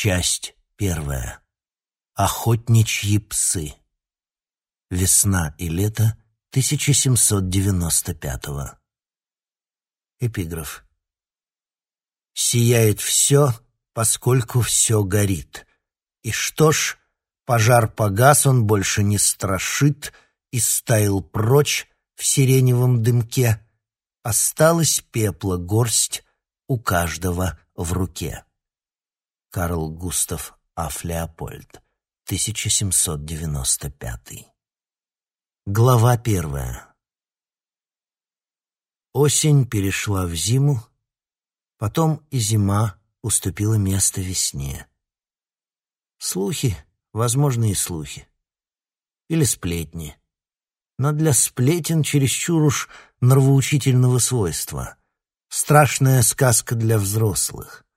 Часть первая. Охотничьи псы. Весна и лето 1795-го. Эпиграф. Сияет все, поскольку все горит. И что ж, пожар погас, он больше не страшит, и стаял прочь в сиреневом дымке. Осталась пепла горсть у каждого в руке. Карл Густав Аф Леопольд, 1795. Глава первая. Осень перешла в зиму, потом и зима уступила место весне. Слухи, возможно, и слухи. Или сплетни. Но для сплетен чересчур уж нравоучительного свойства. Страшная сказка для взрослых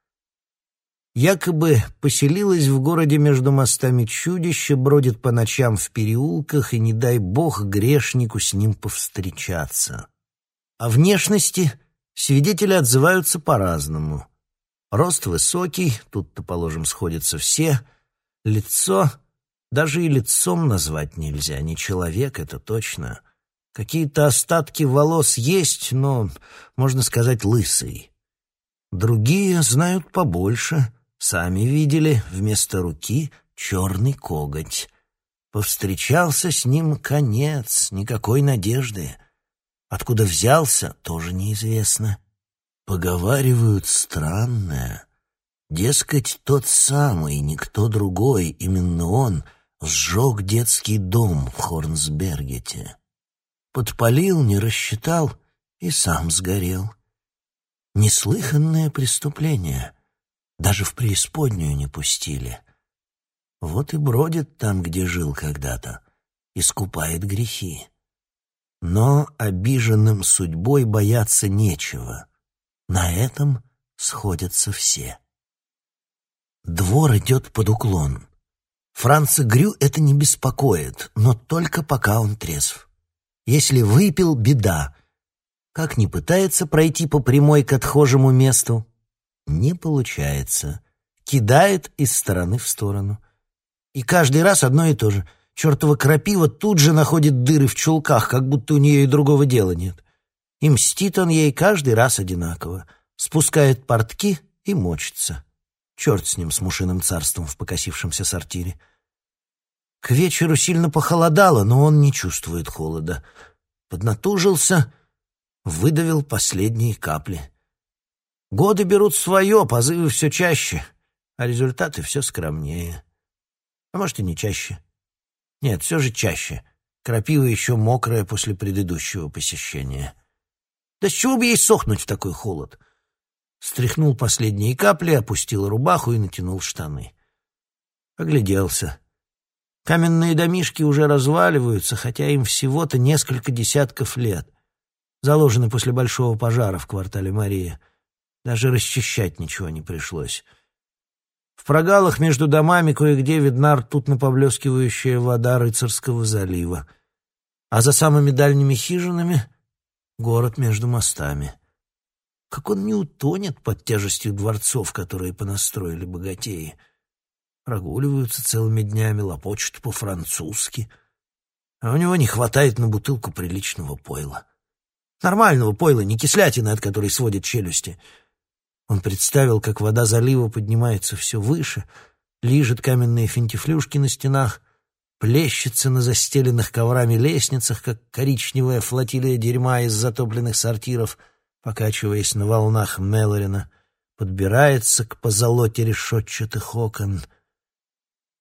якобы поселилось в городе между мостами чудище, бродит по ночам в переулках, и не дай бог грешнику с ним повстречаться. О внешности свидетели отзываются по-разному. Рост высокий, тут-то, положим, сходятся все. Лицо, даже и лицом назвать нельзя, не человек, это точно. Какие-то остатки волос есть, но, можно сказать, лысый. Другие знают побольше — Сами видели, вместо руки черный коготь. Повстречался с ним конец, никакой надежды. Откуда взялся, тоже неизвестно. Поговаривают странное. Дескать, тот самый, никто другой, именно он, сжег детский дом в Хорнсбергете. Подпалил, не рассчитал и сам сгорел. Неслыханное преступление — даже в преисподнюю не пустили. Вот и бродит там, где жил когда-то, искупает грехи. Но обиженным судьбой бояться нечего. На этом сходятся все. Двор идет под уклон. Франца Грю это не беспокоит, но только пока он трезв. Если выпил — беда. Как не пытается пройти по прямой к отхожему месту, не получается. Кидает из стороны в сторону. И каждый раз одно и то же. Чертова крапива тут же находит дыры в чулках, как будто у нее и другого дела нет. И мстит он ей каждый раз одинаково. Спускает портки и мочится. Черт с ним, с мушиным царством в покосившемся сортире. К вечеру сильно похолодало, но он не чувствует холода. Поднатужился, выдавил последние капли. Годы берут свое, позывы все чаще, а результаты все скромнее. А может, и не чаще. Нет, все же чаще. Крапива еще мокрая после предыдущего посещения. Да с чего бы ей сохнуть в такой холод? Стряхнул последние капли, опустил рубаху и натянул штаны. Огляделся. Каменные домишки уже разваливаются, хотя им всего-то несколько десятков лет. Заложены после большого пожара в квартале Мария. Даже расчищать ничего не пришлось. В прогалах между домами кое-где видна ртутно поблескивающая вода рыцарского залива. А за самыми дальними хижинами — город между мостами. Как он не утонет под тяжестью дворцов, которые понастроили богатеи. Прогуливаются целыми днями, лопочут по-французски. А у него не хватает на бутылку приличного пойла. Нормального пойла, не кислятины, от которой сводят челюсти — он представил, как вода залива поднимается все выше, лижет каменные финтифлюшки на стенах, плещется на застеленных коврами лестницах, как коричневая флотилия дерьма из затопленных сортиров, покачиваясь на волнах Мелорина, подбирается к позолоте решетчатых окон,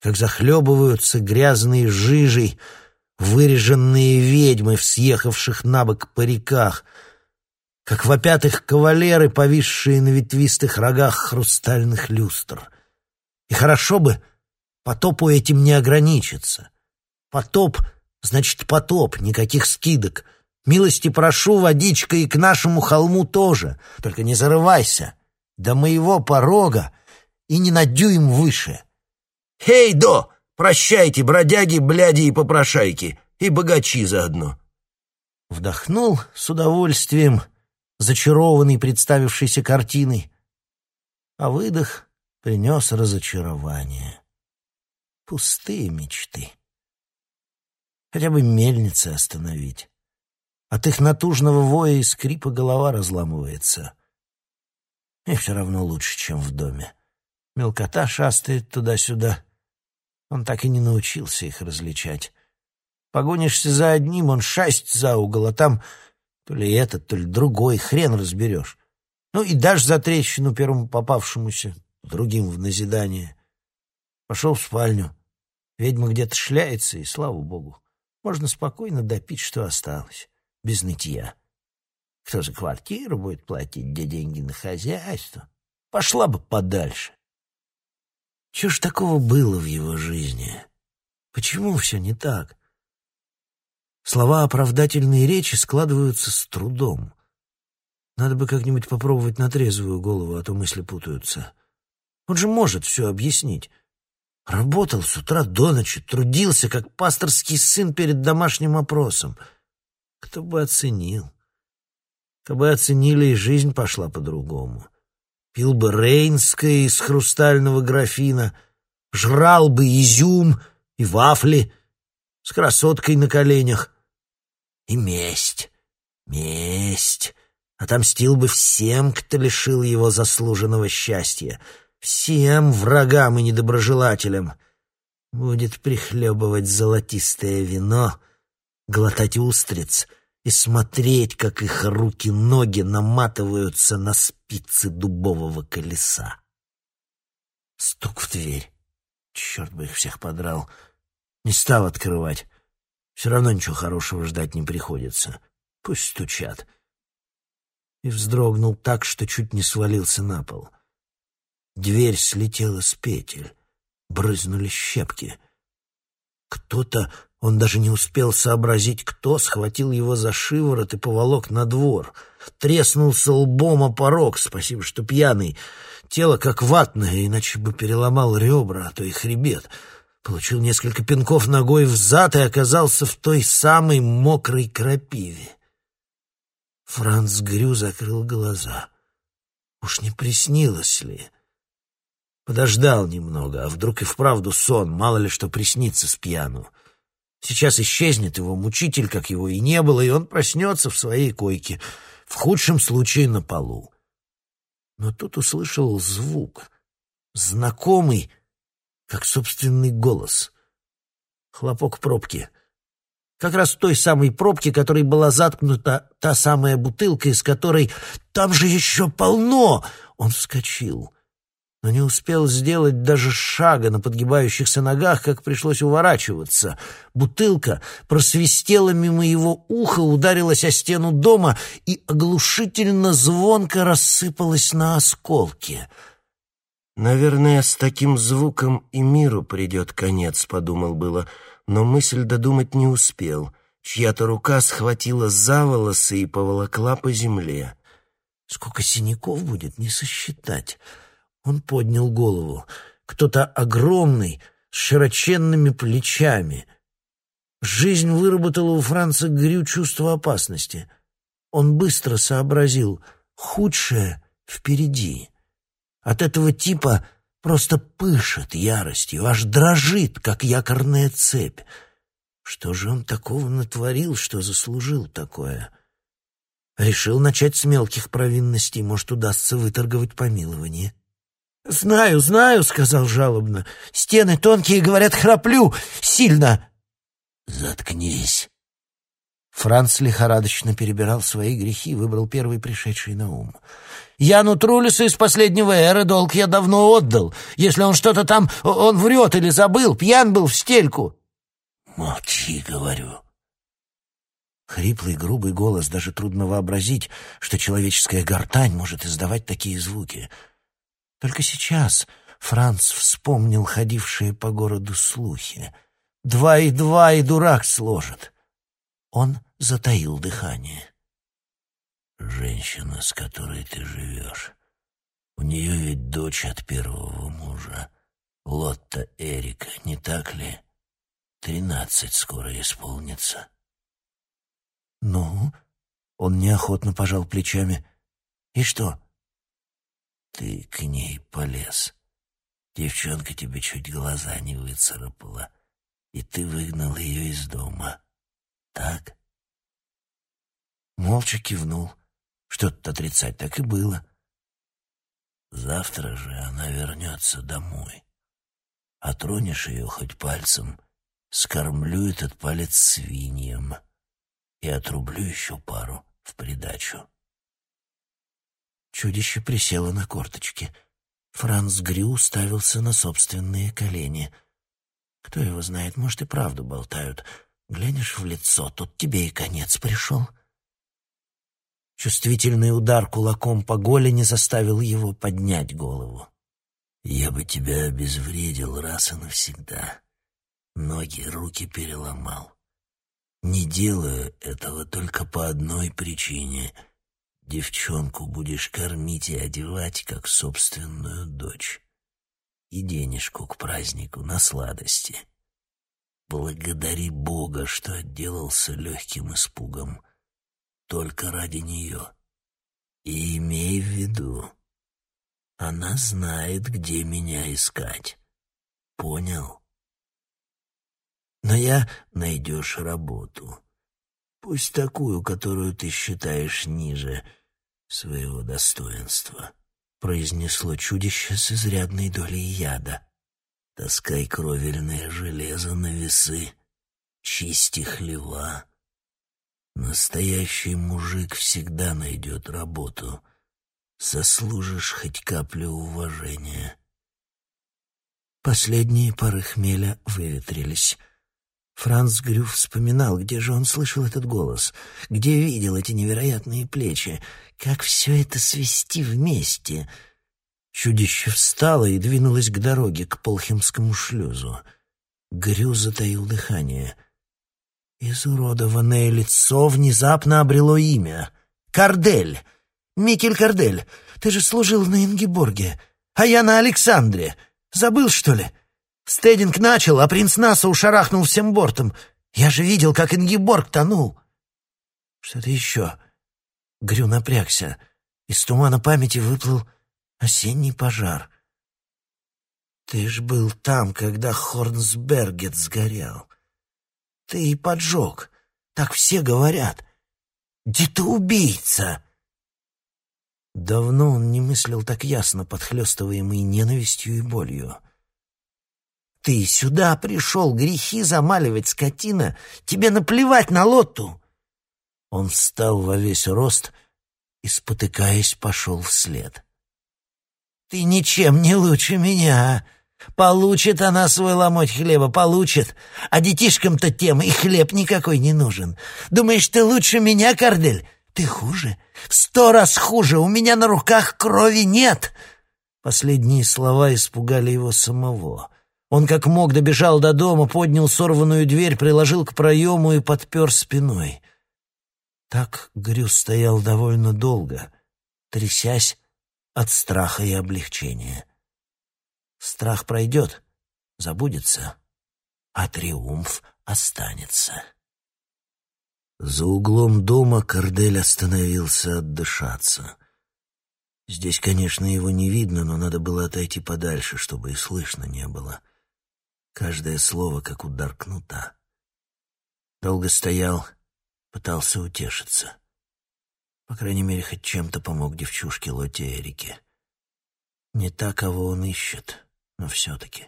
как захлебываются грязные жижей выреженные ведьмы в съехавших на бок париках — как вопят их кавалеры, повисшие на ветвистых рогах хрустальных люстр. И хорошо бы потопу этим не ограничиться. Потоп значит потоп, никаких скидок. Милости прошу, водичка и к нашему холму тоже, только не зарывайся. До моего порога и не на дюйм выше. Хей, до! Прощайте, бродяги, бляди и попрошайки, и богачи заодно. Вдохнул с удовольствием, зачарованный представившейся картиной. А выдох принес разочарование. Пустые мечты. Хотя бы мельницы остановить. От их натужного воя и скрипа голова разламывается. И все равно лучше, чем в доме. Мелкота шастает туда-сюда. Он так и не научился их различать. Погонишься за одним, он шасть за угол, а там то ли этот, то ли другой, хрен разберешь. Ну и дашь за трещину первому попавшемуся, другим в назидание. Пошел в спальню. Ведьма где-то шляется, и слава богу. Можно спокойно допить, что осталось, без нытья. Кто за квартиру будет платить, где деньги на хозяйство? Пошла бы подальше. Чего ж такого было в его жизни? Почему все не так? Слова оправдательной речи складываются с трудом. Надо бы как-нибудь попробовать на трезвую голову, а то мысли путаются. Он же может все объяснить. Работал с утра до ночи, трудился, как пасторский сын перед домашним опросом. Кто бы оценил? Кабы оценили, и жизнь пошла по-другому. Пил бы рейнское из хрустального графина, жрал бы изюм и вафли с красоткой на коленях. И месть, месть. Отомстил бы всем, кто лишил его заслуженного счастья, всем врагам и недоброжелателям. Будет прихлебывать золотистое вино, глотать устриц — и смотреть, как их руки-ноги наматываются на спицы дубового колеса. Стук в дверь. Черт бы их всех подрал. Не стал открывать. Все равно ничего хорошего ждать не приходится. Пусть стучат. И вздрогнул так, что чуть не свалился на пол. Дверь слетела с петель. Брызнули щепки. Кто-то он даже не успел сообразить, кто схватил его за шиворот и поволок на двор. Треснулся лбом о порог, спасибо, что пьяный. Тело как ватное, иначе бы переломал ребра, а то и хребет. Получил несколько пинков ногой в зад и оказался в той самой мокрой крапиве. Франц Грю закрыл глаза. Уж не приснилось ли? Подождал немного, а вдруг и вправду сон, мало ли что приснится с пьяну. Сейчас исчезнет его мучитель, как его и не было, и он проснется в своей койке, в худшем случае на полу. Но тут услышал звук, знакомый, как собственный голос. Хлопок пробки. Как раз той самой пробки, которой была заткнута та самая бутылка, из которой «Там же еще полно!» Он вскочил но не успел сделать даже шага на подгибающихся ногах, как пришлось уворачиваться. Бутылка просвистела мимо его уха, ударилась о стену дома и оглушительно звонко рассыпалась на осколки. «Наверное, с таким звуком и миру придет конец», — подумал было, но мысль додумать не успел. Чья-то рука схватила за волосы и поволокла по земле. «Сколько синяков будет, не сосчитать». Он поднял голову. Кто-то огромный, с широченными плечами. Жизнь выработала у Франца Грю чувство опасности. Он быстро сообразил, худшее впереди. От этого типа просто пышет яростью, аж дрожит, как якорная цепь. Что же он такого натворил, что заслужил такое? Решил начать с мелких провинностей, может, удастся выторговать помилование. «Знаю, знаю», — сказал жалобно. «Стены тонкие, говорят, храплю сильно». «Заткнись». Франц лихорадочно перебирал свои грехи, выбрал первый пришедший на ум. «Яну Трулису из последнего эры долг я давно отдал. Если он что-то там... Он врет или забыл, пьян был в стельку». «Молчи, — говорю». Хриплый, грубый голос, даже трудно вообразить, что человеческая гортань может издавать такие звуки — только сейчас Франц вспомнил ходившие по городу слухи. Два и два и дурак сложит. Он затаил дыхание. «Женщина, с которой ты живешь, у нее ведь дочь от первого мужа, Лотта Эрика, не так ли? Тринадцать скоро исполнится». «Ну?» — он неохотно пожал плечами. «И что?» ты к ней полез. Девчонка тебе чуть глаза не выцарапала, и ты выгнал ее из дома. Так? Молча кивнул. Что тут отрицать, так и было. Завтра же она вернется домой. А тронешь ее хоть пальцем, скормлю этот палец свиньям и отрублю еще пару в придачу. Чудище присело на корточки. Франц Грю ставился на собственные колени. Кто его знает, может, и правду болтают. Глянешь в лицо, тут тебе и конец пришел. Чувствительный удар кулаком по голени заставил его поднять голову. «Я бы тебя обезвредил раз и навсегда. Ноги, руки переломал. Не делаю этого только по одной причине — Девчонку будешь кормить и одевать, как собственную дочь. И денежку к празднику на сладости. Благодари Бога, что отделался легким испугом. Только ради нее. И имей в виду, она знает, где меня искать. Понял? Но я найдешь работу. Пусть такую, которую ты считаешь ниже — своего достоинства», — произнесло чудище с изрядной долей яда. «Таскай кровельное железо на весы, чисти хлева. Настоящий мужик всегда найдет работу. Заслужишь хоть каплю уважения». Последние пары хмеля выветрились — Франц Грю вспоминал, где же он слышал этот голос, где видел эти невероятные плечи, как все это свести вместе. Чудище встало и двинулось к дороге, к Полхемскому шлюзу. Грю затаил дыхание. Изуродованное лицо внезапно обрело имя. «Кардель! Микель Кардель! Ты же служил на Ингеборге, а я на Александре! Забыл, что ли?» Стединг начал, а принц Насау шарахнул всем бортом. Я же видел, как Ингиборг тонул. Что-то еще. Грю напрягся. Из тумана памяти выплыл осенний пожар. Ты ж был там, когда Хорнсбергет сгорел. Ты и поджег. Так все говорят. Где ты убийца? Давно он не мыслил так ясно, подхлестываемый ненавистью и болью. Ты сюда пришел грехи замаливать, скотина. Тебе наплевать на лоту. Он встал во весь рост и, спотыкаясь, пошел вслед. Ты ничем не лучше меня. Получит она свой ломоть хлеба, получит. А детишкам-то тем и хлеб никакой не нужен. Думаешь, ты лучше меня, Кардель? Ты хуже. сто раз хуже. У меня на руках крови нет. Последние слова испугали его самого. Он как мог добежал до дома, поднял сорванную дверь, приложил к проему и подпер спиной. Так Грюс стоял довольно долго, трясясь от страха и облегчения. Страх пройдет, забудется, а триумф останется. За углом дома Кордель остановился отдышаться. Здесь, конечно, его не видно, но надо было отойти подальше, чтобы и слышно не было. Каждое слово как удар кнута. Долго стоял, пытался утешиться. По крайней мере, хоть чем-то помог девчушке Лоте Эрике. Не та, кого он ищет, но все-таки.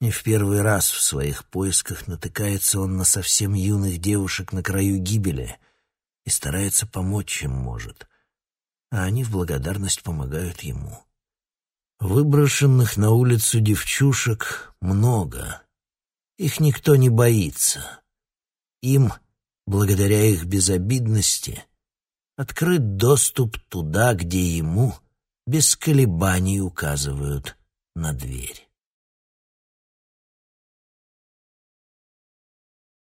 Не в первый раз в своих поисках натыкается он на совсем юных девушек на краю гибели и старается помочь, чем может, а они в благодарность помогают ему. Выброшенных на улицу девчушек много. Их никто не боится. Им, благодаря их безобидности, открыт доступ туда, где ему без колебаний указывают на дверь.